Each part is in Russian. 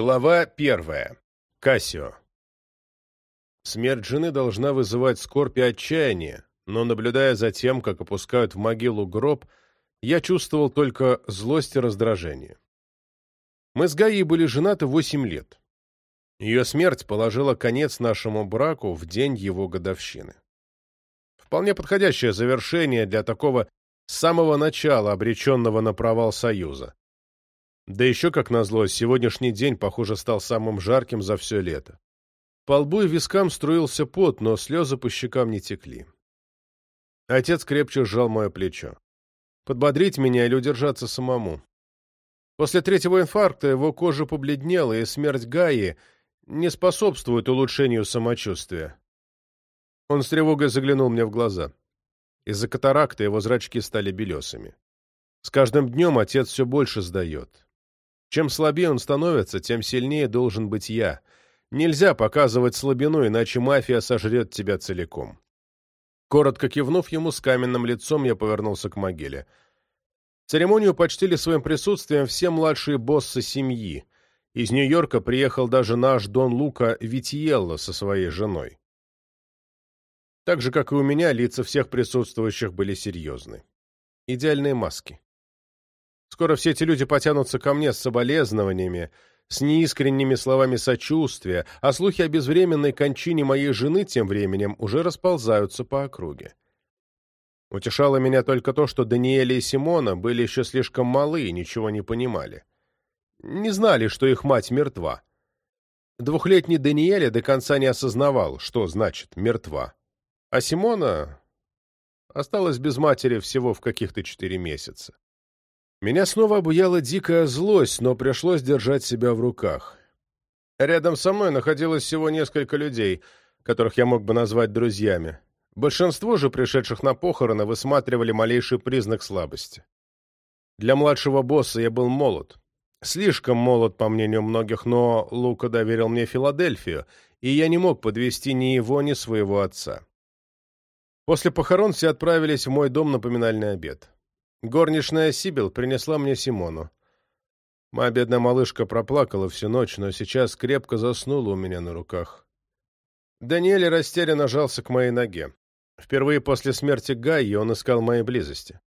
Глава первая. Кассио. Смерть жены должна вызывать скорбь и отчаяние, но, наблюдая за тем, как опускают в могилу гроб, я чувствовал только злость и раздражение. Мы с Гаей были женаты восемь лет. Ее смерть положила конец нашему браку в день его годовщины. Вполне подходящее завершение для такого самого начала обреченного на провал союза. Да еще, как назло, сегодняшний день, похоже, стал самым жарким за все лето. По лбу и вискам струился пот, но слезы по щекам не текли. Отец крепче сжал мое плечо. Подбодрить меня или удержаться самому. После третьего инфаркта его кожа побледнела, и смерть Гаи не способствует улучшению самочувствия. Он с тревогой заглянул мне в глаза. Из-за катаракты его зрачки стали белесыми. С каждым днем отец все больше сдает. Чем слабее он становится, тем сильнее должен быть я. Нельзя показывать слабину, иначе мафия сожрет тебя целиком. Коротко кивнув ему с каменным лицом, я повернулся к могиле. Церемонию почтили своим присутствием все младшие боссы семьи. Из Нью-Йорка приехал даже наш Дон Лука Витиелло со своей женой. Так же, как и у меня, лица всех присутствующих были серьезны. Идеальные маски. Скоро все эти люди потянутся ко мне с соболезнованиями, с неискренними словами сочувствия, а слухи о безвременной кончине моей жены тем временем уже расползаются по округе. Утешало меня только то, что Даниэля и Симона были еще слишком малы и ничего не понимали. Не знали, что их мать мертва. Двухлетний Даниэля до конца не осознавал, что значит «мертва». А Симона осталась без матери всего в каких-то четыре месяца. Меня снова обуяла дикая злость, но пришлось держать себя в руках. Рядом со мной находилось всего несколько людей, которых я мог бы назвать друзьями. Большинство же пришедших на похороны высматривали малейший признак слабости. Для младшего босса я был молод. Слишком молод, по мнению многих, но Лука доверил мне Филадельфию, и я не мог подвести ни его, ни своего отца. После похорон все отправились в мой дом на поминальный обед. Горничная Сибил принесла мне Симону. Моя бедная малышка проплакала всю ночь, но сейчас крепко заснула у меня на руках. Даниэль растерянно жался к моей ноге. Впервые после смерти Гайи он искал моей близости.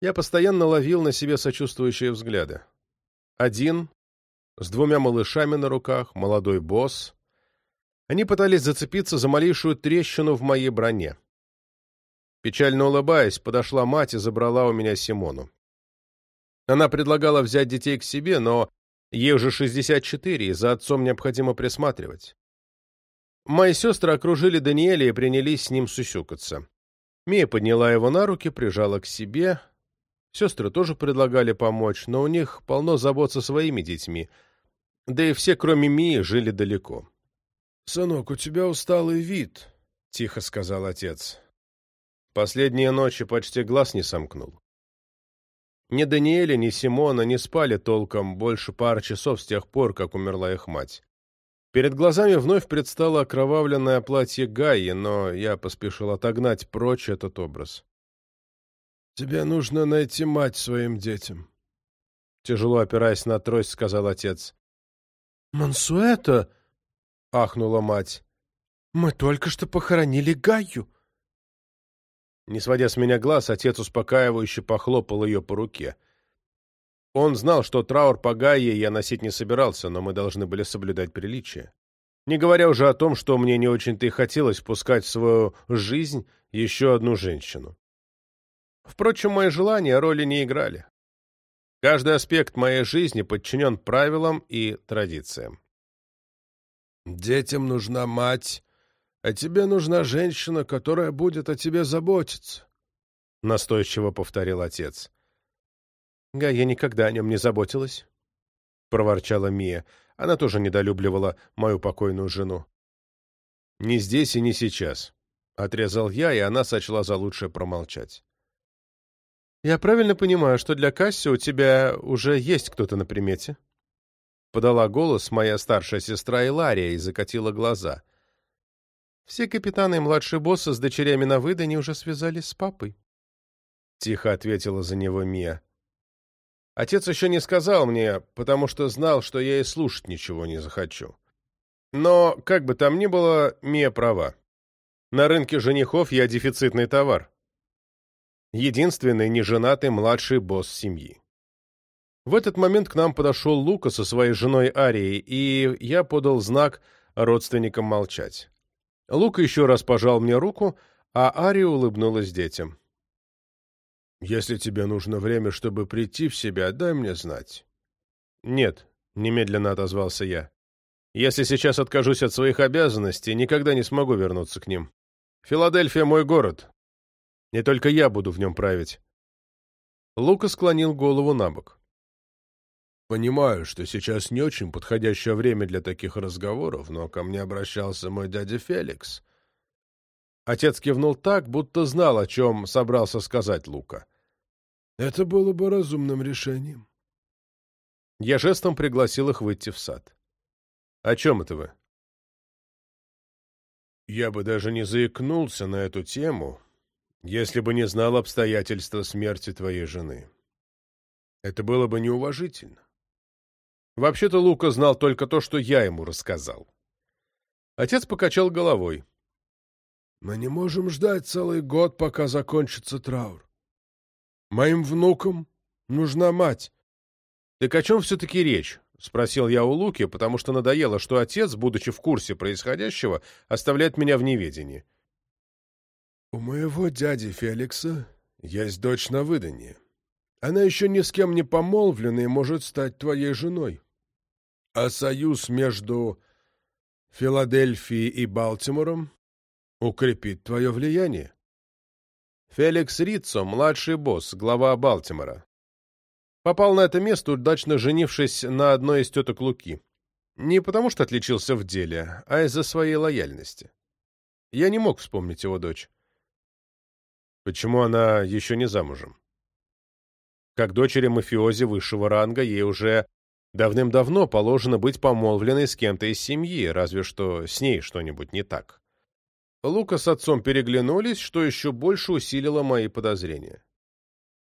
Я постоянно ловил на себе сочувствующие взгляды. Один, с двумя малышами на руках, молодой босс. Они пытались зацепиться за малейшую трещину в моей броне. Печально улыбаясь, подошла мать и забрала у меня Симону. Она предлагала взять детей к себе, но ей уже 64, и за отцом необходимо присматривать. Мои сестры окружили Даниэля и принялись с ним сусюкаться. Мия подняла его на руки, прижала к себе. Сестры тоже предлагали помочь, но у них полно забот со своими детьми. Да и все, кроме Мии, жили далеко. — Сынок, у тебя усталый вид, — тихо сказал отец. Последние ночи почти глаз не сомкнул. Ни Даниэля, ни Симона не спали толком больше пары часов с тех пор, как умерла их мать. Перед глазами вновь предстало окровавленное платье Гаи, но я поспешил отогнать прочь этот образ. «Тебе нужно найти мать своим детям», — тяжело опираясь на трость, сказал отец. «Мансуэта!» — ахнула мать. «Мы только что похоронили Гаю. Не сводя с меня глаз, отец успокаивающе похлопал ее по руке. Он знал, что траур по Гайе я носить не собирался, но мы должны были соблюдать приличие. Не говоря уже о том, что мне не очень-то и хотелось пускать в свою жизнь еще одну женщину. Впрочем, мои желания роли не играли. Каждый аспект моей жизни подчинен правилам и традициям. «Детям нужна мать, а тебе нужна женщина, которая будет о тебе заботиться», — настойчиво повторил отец. «Га, я никогда о нем не заботилась», — проворчала Мия. Она тоже недолюбливала мою покойную жену. «Не здесь и не сейчас», — отрезал я, и она сочла за лучшее промолчать. «Я правильно понимаю, что для Касси у тебя уже есть кто-то на примете?» Подала голос моя старшая сестра Илария и закатила глаза — все капитаны и младшие боссы с дочерями на выдане уже связались с папой. Тихо ответила за него Мия. Отец еще не сказал мне, потому что знал, что я и слушать ничего не захочу. Но, как бы там ни было, Мия права. На рынке женихов я дефицитный товар. Единственный неженатый младший босс семьи. В этот момент к нам подошел Лука со своей женой Арией, и я подал знак родственникам молчать. Лука еще раз пожал мне руку, а Ария улыбнулась детям. «Если тебе нужно время, чтобы прийти в себя, дай мне знать». «Нет», — немедленно отозвался я. «Если сейчас откажусь от своих обязанностей, никогда не смогу вернуться к ним. Филадельфия — мой город. Не только я буду в нем править». Лука склонил голову на бок. «Понимаю, что сейчас не очень подходящее время для таких разговоров, но ко мне обращался мой дядя Феликс. Отец кивнул так, будто знал, о чем собрался сказать Лука. «Это было бы разумным решением». Я жестом пригласил их выйти в сад. «О чем это вы?» «Я бы даже не заикнулся на эту тему, если бы не знал обстоятельства смерти твоей жены. Это было бы неуважительно. Вообще-то Лука знал только то, что я ему рассказал». Отец покачал головой. Мы не можем ждать целый год, пока закончится траур. Моим внукам нужна мать. — Так о чем все-таки речь? — спросил я у Луки, потому что надоело, что отец, будучи в курсе происходящего, оставляет меня в неведении. — У моего дяди Феликса есть дочь на выданье. Она еще ни с кем не помолвлена и может стать твоей женой. А союз между Филадельфией и Балтимором укрепит твое влияние. Феликс Риццо, младший босс, глава Балтимора. Попал на это место, удачно женившись на одной из теток Луки. Не потому что отличился в деле, а из-за своей лояльности. Я не мог вспомнить его дочь. Почему она еще не замужем? Как дочери мафиози высшего ранга, ей уже давным-давно положено быть помолвленной с кем-то из семьи, разве что с ней что-нибудь не так. Лука с отцом переглянулись, что еще больше усилило мои подозрения.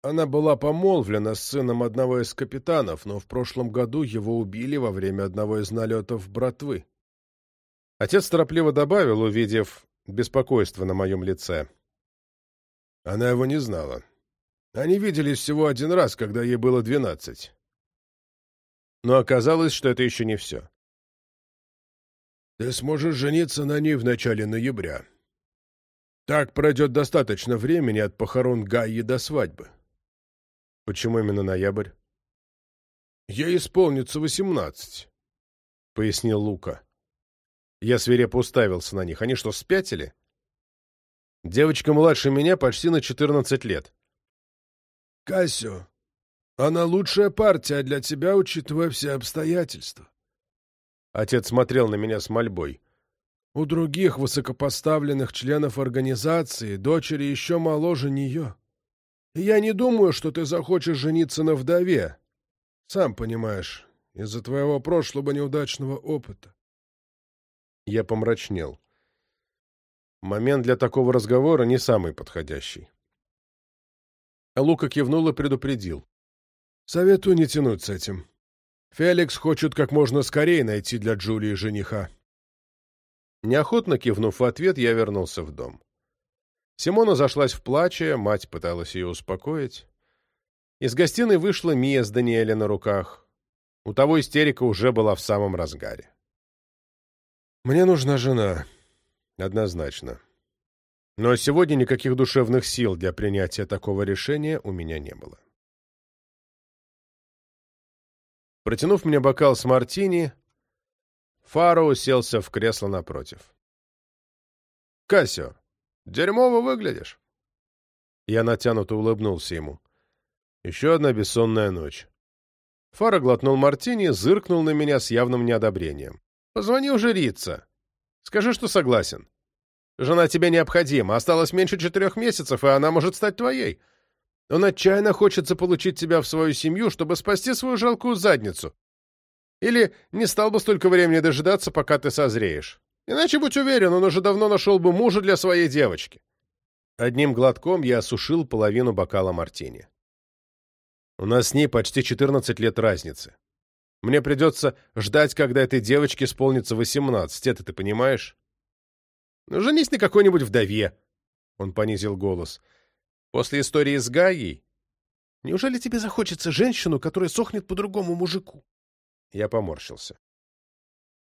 Она была помолвлена с сыном одного из капитанов, но в прошлом году его убили во время одного из налетов братвы. Отец торопливо добавил, увидев беспокойство на моем лице. Она его не знала. Они виделись всего один раз, когда ей было двенадцать. Но оказалось, что это еще не все. Ты сможешь жениться на ней в начале ноября. Так пройдет достаточно времени от похорон Гаи до свадьбы. Почему именно ноябрь? Ей исполнится восемнадцать, — пояснил Лука. Я свирепо уставился на них. Они что, спятили? Девочка младше меня почти на четырнадцать лет. Кассио, она лучшая партия для тебя, учитывая все обстоятельства. Отец смотрел на меня с мольбой. У других высокопоставленных членов организации дочери еще моложе нее. И я не думаю, что ты захочешь жениться на вдове. Сам понимаешь, из-за твоего прошлого неудачного опыта. Я помрачнел. Момент для такого разговора не самый подходящий. Лука кивнул и предупредил. Советую не тянуть с этим. Феликс хочет как можно скорее найти для Джулии жениха. Неохотно кивнув в ответ, я вернулся в дом. Симона зашлась в плаче, мать пыталась ее успокоить. Из гостиной вышла Мия с Даниэлем на руках. У того истерика уже была в самом разгаре. «Мне нужна жена. Однозначно. Но сегодня никаких душевных сил для принятия такого решения у меня не было». Протянув мне бокал с мартини, Фаро уселся в кресло напротив. «Кассио, дерьмово выглядишь!» Я натянуто улыбнулся ему. Еще одна бессонная ночь. Фаро глотнул мартини, зыркнул на меня с явным неодобрением. «Позвони уже Рица. Скажи, что согласен. Жена тебе необходима. Осталось меньше четырех месяцев, и она может стать твоей. Он отчаянно хочет заполучить тебя в свою семью, чтобы спасти свою жалкую задницу. Или не стал бы столько времени дожидаться, пока ты созреешь. Иначе, будь уверен, он уже давно нашел бы мужа для своей девочки. Одним глотком я осушил половину бокала мартини. У нас с ней почти 14 лет разницы. Мне придется ждать, когда этой девочке исполнится 18, это ты понимаешь? Ну, женись на какой-нибудь вдове, — он понизил голос. После истории с Гаей Неужели тебе захочется женщину, которая сохнет по другому мужику? Я поморщился.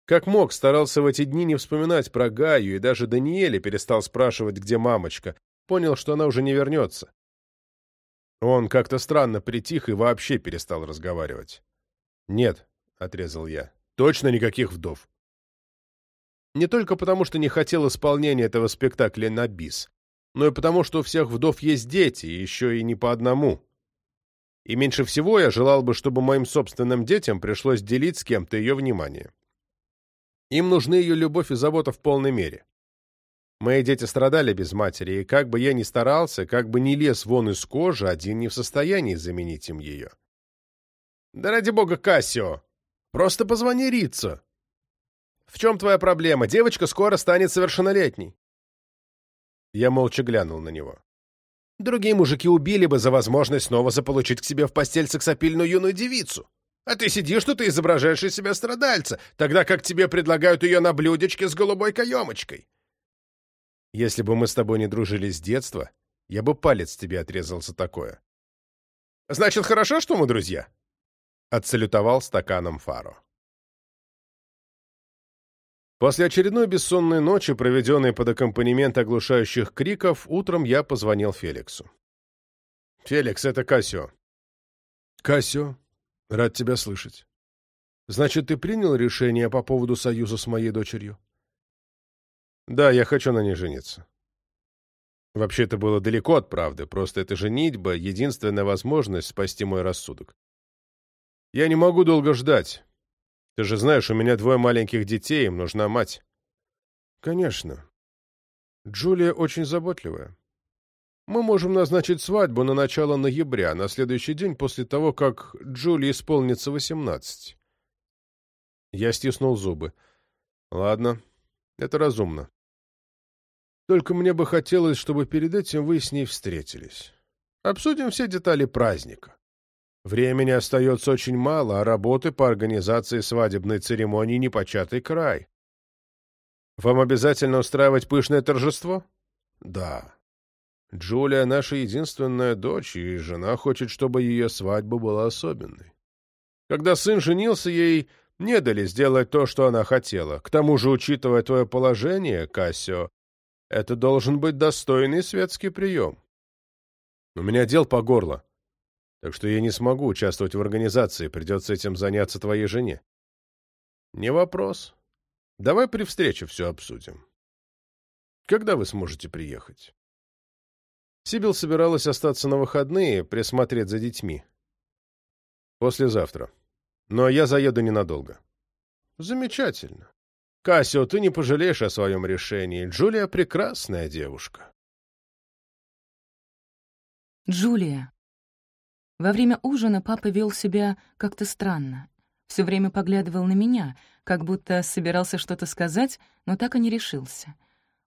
Как мог, старался в эти дни не вспоминать про Гаю, и даже Даниэле перестал спрашивать, где мамочка. Понял, что она уже не вернется. Он как-то странно притих и вообще перестал разговаривать. «Нет», — отрезал я, — «точно никаких вдов». Не только потому, что не хотел исполнения этого спектакля на бис, но и потому, что у всех вдов есть дети, еще и не по одному. И меньше всего я желал бы, чтобы моим собственным детям пришлось делить с кем-то ее внимание. Им нужны ее любовь и забота в полной мере. Мои дети страдали без матери, и как бы я ни старался, как бы ни лез вон из кожи, один не в состоянии заменить им ее. «Да ради бога, Кассио! Просто позвони Рицу!» «В чем твоя проблема? Девочка скоро станет совершеннолетней!» Я молча глянул на него. Другие мужики убили бы за возможность снова заполучить к себе в постель сексапильную юную девицу. А ты сидишь тут и изображаешь из себя страдальца, тогда как тебе предлагают ее на блюдечке с голубой каемочкой. Если бы мы с тобой не дружили с детства, я бы палец тебе отрезал за такое. Значит, хорошо, что мы друзья? Отсалютовал стаканом Фаро. После очередной бессонной ночи, проведенной под аккомпанемент оглушающих криков, утром я позвонил Феликсу. «Феликс, это Кассио». «Кассио, рад тебя слышать. Значит, ты принял решение по поводу союза с моей дочерью?» «Да, я хочу на ней жениться». Вообще, это было далеко от правды, просто эта женитьба — единственная возможность спасти мой рассудок. Я не могу долго ждать. Ты же знаешь, у меня двое маленьких детей, им нужна мать. Конечно. Джулия очень заботливая. Мы можем назначить свадьбу на начало ноября, на следующий день после того, как Джулии исполнится восемнадцать. Я стиснул зубы. Ладно, это разумно. Только мне бы хотелось, чтобы перед этим вы с ней встретились. Обсудим все детали праздника. Времени остается очень мало, а работы по организации свадебной церемонии непочатый край. Вам обязательно устраивать пышное торжество? Да. Джулия — наша единственная дочь, и жена хочет, чтобы ее свадьба была особенной. Когда сын женился, ей не дали сделать то, что она хотела. К тому же, учитывая твое положение, Кассио, это должен быть достойный светский прием. У меня дел по горло. Так что я не смогу участвовать в организации, придется этим заняться твоей жене. Не вопрос. Давай при встрече все обсудим. Когда вы сможете приехать? Сибил собиралась остаться на выходные, присмотреть за детьми. Послезавтра. Но я заеду ненадолго. Замечательно. Кассио, ты не пожалеешь о своем решении. Джулия — прекрасная девушка. Джулия. Во время ужина папа вел себя как-то странно. Все время поглядывал на меня, как будто собирался что-то сказать, но так и не решился.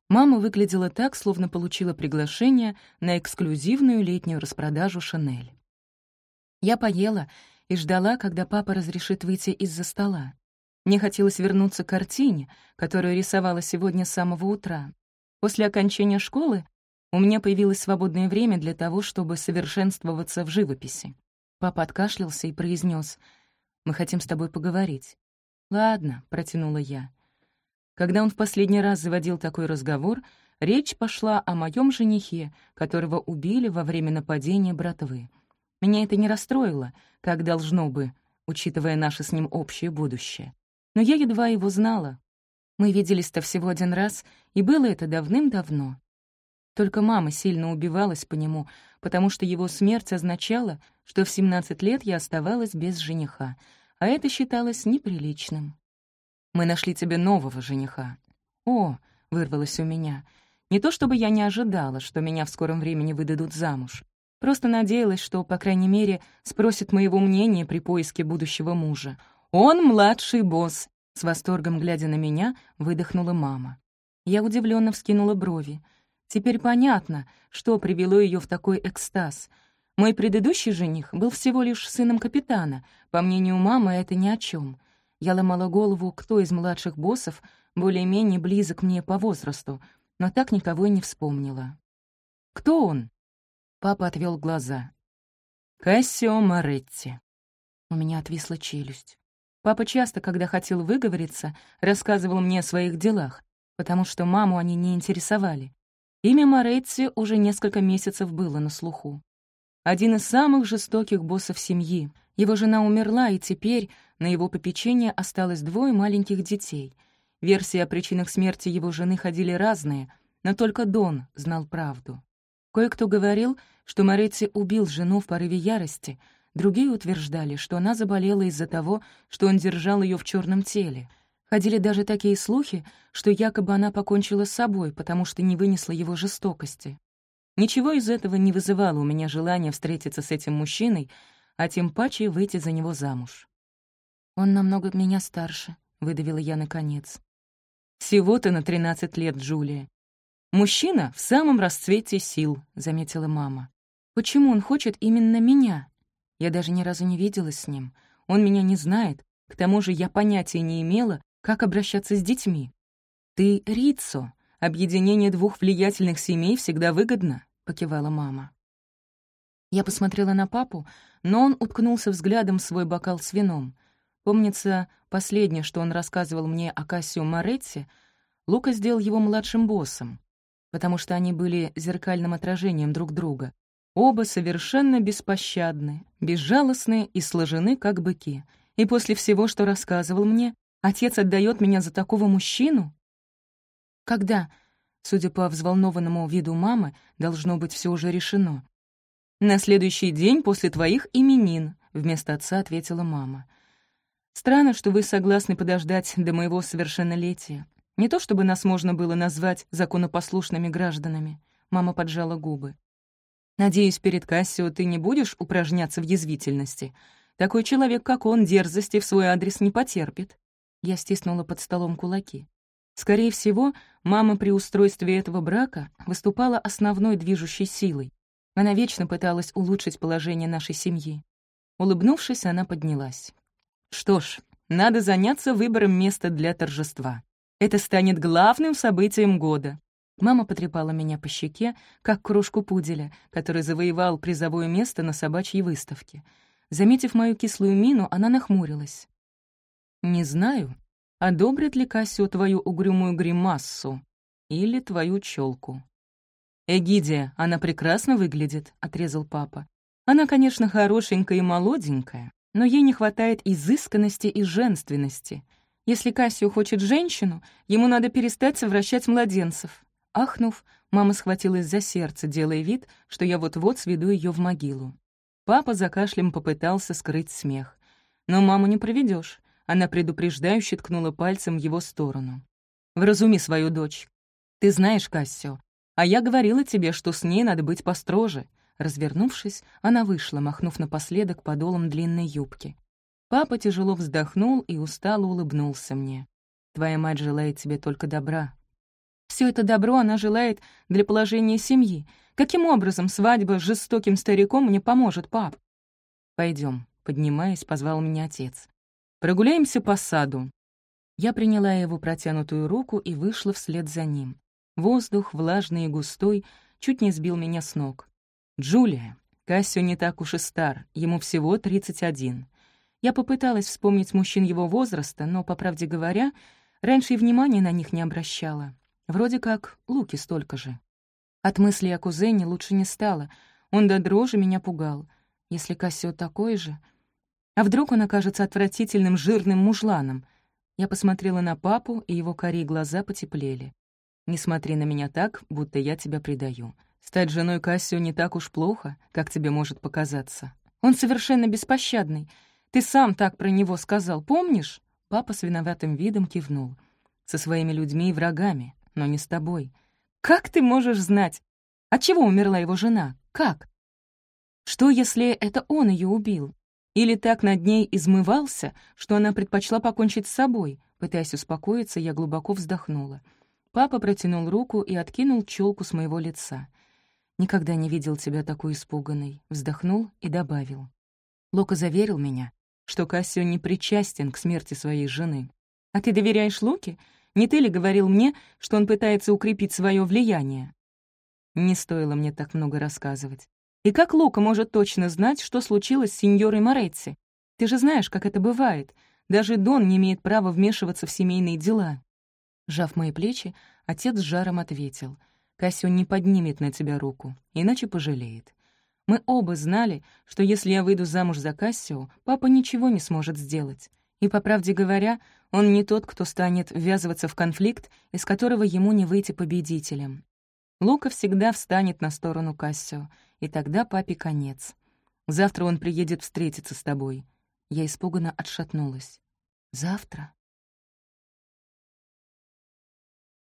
Мама выглядела так, словно получила приглашение на эксклюзивную летнюю распродажу «Шанель». Я поела и ждала, когда папа разрешит выйти из-за стола. Мне хотелось вернуться к картине, которую рисовала сегодня с самого утра. После окончания школы у меня появилось свободное время для того, чтобы совершенствоваться в живописи. Папа откашлялся и произнес: «Мы хотим с тобой поговорить». «Ладно», — протянула я. Когда он в последний раз заводил такой разговор, речь пошла о моем женихе, которого убили во время нападения братвы. Меня это не расстроило, как должно бы, учитывая наше с ним общее будущее. Но я едва его знала. Мы виделись-то всего один раз, и было это давным-давно. Только мама сильно убивалась по нему, потому что его смерть означала, что в 17 лет я оставалась без жениха, а это считалось неприличным. «Мы нашли тебе нового жениха». «О!» — вырвалось у меня. Не то чтобы я не ожидала, что меня в скором времени выдадут замуж. Просто надеялась, что, по крайней мере, спросит моего мнения при поиске будущего мужа. «Он младший босс!» С восторгом глядя на меня, выдохнула мама. Я удивленно вскинула брови. Теперь понятно, что привело ее в такой экстаз. Мой предыдущий жених был всего лишь сыном капитана. По мнению мамы, это ни о чем. Я ломала голову, кто из младших боссов более-менее близок мне по возрасту, но так никого и не вспомнила. «Кто он?» Папа отвел глаза. «Кассио Моретти». У меня отвисла челюсть. Папа часто, когда хотел выговориться, рассказывал мне о своих делах, потому что маму они не интересовали. Имя Моретти уже несколько месяцев было на слуху. Один из самых жестоких боссов семьи. Его жена умерла, и теперь на его попечение осталось двое маленьких детей. Версии о причинах смерти его жены ходили разные, но только Дон знал правду. Кое-кто говорил, что Моретти убил жену в порыве ярости, другие утверждали, что она заболела из-за того, что он держал ее в черном теле. Ходили даже такие слухи, что якобы она покончила с собой, потому что не вынесла его жестокости. Ничего из этого не вызывало у меня желания встретиться с этим мужчиной, а тем паче выйти за него замуж. «Он намного меня старше», — выдавила я наконец. «Всего-то на тринадцать лет, Джулия. Мужчина в самом расцвете сил», — заметила мама. «Почему он хочет именно меня? Я даже ни разу не виделась с ним. Он меня не знает. К тому же я понятия не имела, как обращаться с детьми. Ты Рицо, «Объединение двух влиятельных семей всегда выгодно», — покивала мама. Я посмотрела на папу, но он уткнулся взглядом в свой бокал с вином. Помнится, последнее, что он рассказывал мне о Кассио Моретти, Лука сделал его младшим боссом, потому что они были зеркальным отражением друг друга. Оба совершенно беспощадны, безжалостны и сложены, как быки. И после всего, что рассказывал мне, отец отдает меня за такого мужчину? «Когда?» Судя по взволнованному виду мамы, должно быть, все уже решено. «На следующий день после твоих именин», — вместо отца ответила мама. «Странно, что вы согласны подождать до моего совершеннолетия. Не то чтобы нас можно было назвать законопослушными гражданами». Мама поджала губы. «Надеюсь, перед Кассио ты не будешь упражняться в язвительности. Такой человек, как он, дерзости в свой адрес не потерпит». Я стиснула под столом кулаки. Скорее всего, мама при устройстве этого брака выступала основной движущей силой. Она вечно пыталась улучшить положение нашей семьи. Улыбнувшись, она поднялась. «Что ж, надо заняться выбором места для торжества. Это станет главным событием года». Мама потрепала меня по щеке, как кружку пуделя, который завоевал призовое место на собачьей выставке. Заметив мою кислую мину, она нахмурилась. «Не знаю, одобрит ли Кассио твою угрюмую гримассу или твою челку. «Эгидия, она прекрасно выглядит», — отрезал папа. «Она, конечно, хорошенькая и молоденькая, но ей не хватает изысканности и женственности. Если Кассио хочет женщину, ему надо перестать совращать младенцев». Ахнув, мама схватилась за сердце, делая вид, что я вот-вот сведу ее в могилу. Папа за кашлем попытался скрыть смех. «Но маму не проведешь. Она предупреждающе ткнула пальцем в его сторону. «Вразуми свою дочь. Ты знаешь Кассио, а я говорила тебе, что с ней надо быть построже». Развернувшись, она вышла, махнув напоследок подолом длинной юбки. Папа тяжело вздохнул и устало улыбнулся мне. «Твоя мать желает тебе только добра». Все это добро она желает для положения семьи. Каким образом свадьба с жестоким стариком мне поможет, пап? Пойдем, поднимаясь, позвал меня отец. Прогуляемся по саду». Я приняла его протянутую руку и вышла вслед за ним. Воздух, влажный и густой, чуть не сбил меня с ног. «Джулия, Кассио не так уж и стар, ему всего 31. Я попыталась вспомнить мужчин его возраста, но, по правде говоря, раньше и внимания на них не обращала. Вроде как Луки столько же. От мысли о кузене лучше не стало. Он до дрожи меня пугал. Если Кассио такой же, а вдруг он окажется отвратительным жирным мужланом? Я посмотрела на папу, и его карие глаза потеплели. «Не смотри на меня так, будто я тебя предаю. Стать женой Кассио не так уж плохо, как тебе может показаться. Он совершенно беспощадный. Ты сам так про него сказал, помнишь?» Папа с виноватым видом кивнул. «Со своими людьми и врагами, но не с тобой. Как ты можешь знать? От чего умерла его жена? Как? Что, если это он ее убил? Или так над ней измывался, что она предпочла покончить с собой. Пытаясь успокоиться, я глубоко вздохнула. Папа протянул руку и откинул челку с моего лица. Никогда не видел тебя такой испуганной», — вздохнул и добавил. Лока заверил меня, что Кассио не причастен к смерти своей жены. «А ты доверяешь Луке? Не ты ли говорил мне, что он пытается укрепить свое влияние?» Не стоило мне так много рассказывать. И как Лука может точно знать, что случилось с сеньорой Моретти? Ты же знаешь, как это бывает. Даже Дон не имеет права вмешиваться в семейные дела. Жав мои плечи, отец с жаром ответил. «Кассио не поднимет на тебя руку, иначе пожалеет. Мы оба знали, что если я выйду замуж за Кассио, папа ничего не сможет сделать. И, по правде говоря, он не тот, кто станет ввязываться в конфликт, из которого ему не выйти победителем. Лука всегда встанет на сторону Кассио, и тогда папе конец. Завтра он приедет встретиться с тобой. Я испуганно отшатнулась. Завтра?